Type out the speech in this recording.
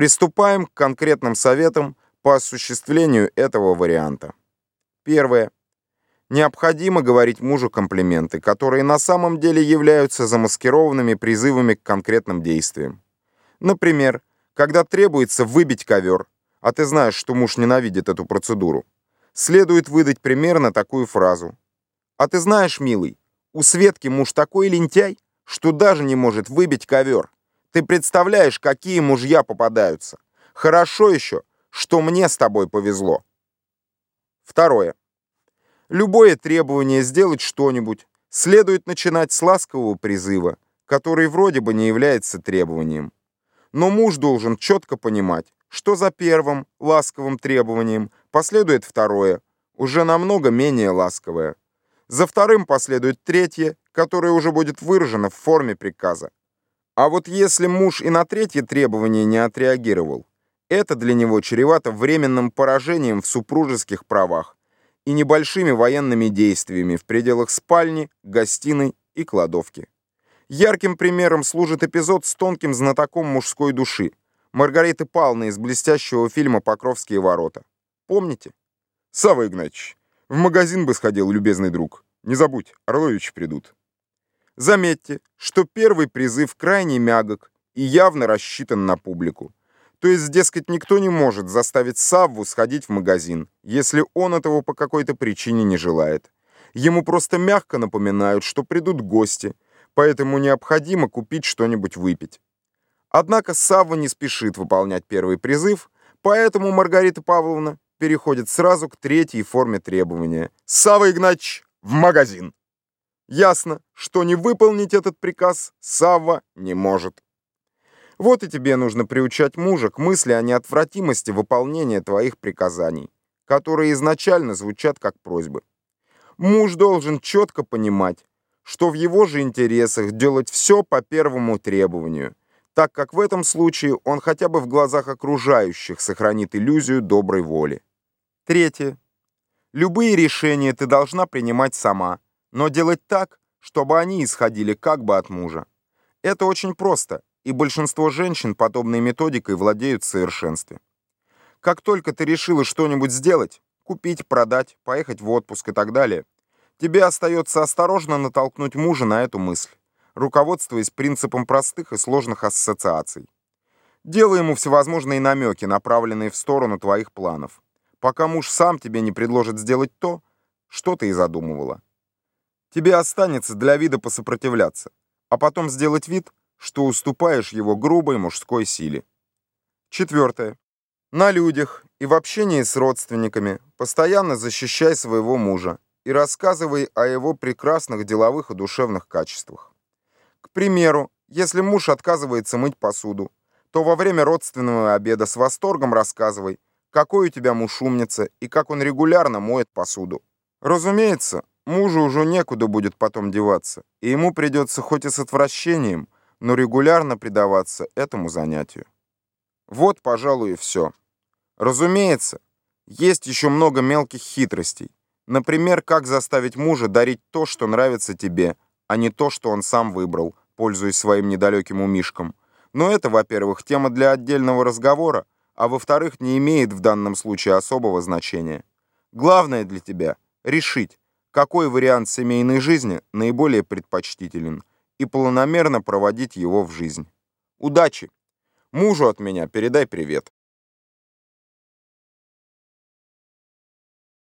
Приступаем к конкретным советам по осуществлению этого варианта. Первое. Необходимо говорить мужу комплименты, которые на самом деле являются замаскированными призывами к конкретным действиям. Например, когда требуется выбить ковер, а ты знаешь, что муж ненавидит эту процедуру, следует выдать примерно такую фразу. «А ты знаешь, милый, у Светки муж такой лентяй, что даже не может выбить ковер. Ты представляешь, какие мужья попадаются. Хорошо еще, что мне с тобой повезло». Второе. Любое требование сделать что-нибудь следует начинать с ласкового призыва, который вроде бы не является требованием. Но муж должен четко понимать, что за первым ласковым требованием последует второе, уже намного менее ласковое. За вторым последует третье, которое уже будет выражено в форме приказа. А вот если муж и на третье требование не отреагировал, это для него чревато временным поражением в супружеских правах и небольшими военными действиями в пределах спальни, гостиной и кладовки. Ярким примером служит эпизод с тонким знатоком мужской души Маргариты Павловны из блестящего фильма «Покровские ворота». Помните? Савва Игнатьевич, в магазин бы сходил, любезный друг. Не забудь, Орлович придут. Заметьте, что первый призыв крайне мягок и явно рассчитан на публику. То есть, дескать, никто не может заставить Савву сходить в магазин, если он этого по какой-то причине не желает. Ему просто мягко напоминают, что придут гости, поэтому необходимо купить что-нибудь выпить. Однако Савва не спешит выполнять первый призыв, поэтому Маргарита Павловна переходит сразу к третьей форме требования. «Савва Игнатьевич, в магазин!» Ясно, что не выполнить этот приказ Савва не может. Вот и тебе нужно приучать мужа к мысли о неотвратимости выполнения твоих приказаний, которые изначально звучат как просьбы. Муж должен четко понимать, что в его же интересах делать все по первому требованию, так как в этом случае он хотя бы в глазах окружающих сохранит иллюзию доброй воли. Третье. Любые решения ты должна принимать сама, но делать так, чтобы они исходили как бы от мужа. Это очень просто и большинство женщин подобной методикой владеют в совершенстве. Как только ты решила что-нибудь сделать, купить, продать, поехать в отпуск и так далее, тебе остается осторожно натолкнуть мужа на эту мысль, руководствуясь принципом простых и сложных ассоциаций. Делай ему всевозможные намеки, направленные в сторону твоих планов, пока муж сам тебе не предложит сделать то, что ты и задумывала. Тебе останется для вида посопротивляться, а потом сделать вид, что уступаешь его грубой мужской силе. Четвертое. На людях и в общении с родственниками постоянно защищай своего мужа и рассказывай о его прекрасных деловых и душевных качествах. К примеру, если муж отказывается мыть посуду, то во время родственного обеда с восторгом рассказывай, какой у тебя муж умница и как он регулярно моет посуду. Разумеется, мужу уже некуда будет потом деваться, и ему придется хоть и с отвращением, но регулярно предаваться этому занятию. Вот, пожалуй, и все. Разумеется, есть еще много мелких хитростей. Например, как заставить мужа дарить то, что нравится тебе, а не то, что он сам выбрал, пользуясь своим недалеким умишком. Но это, во-первых, тема для отдельного разговора, а во-вторых, не имеет в данном случае особого значения. Главное для тебя — решить, какой вариант семейной жизни наиболее предпочтителен – и планомерно проводить его в жизнь. Удачи! Мужу от меня передай привет.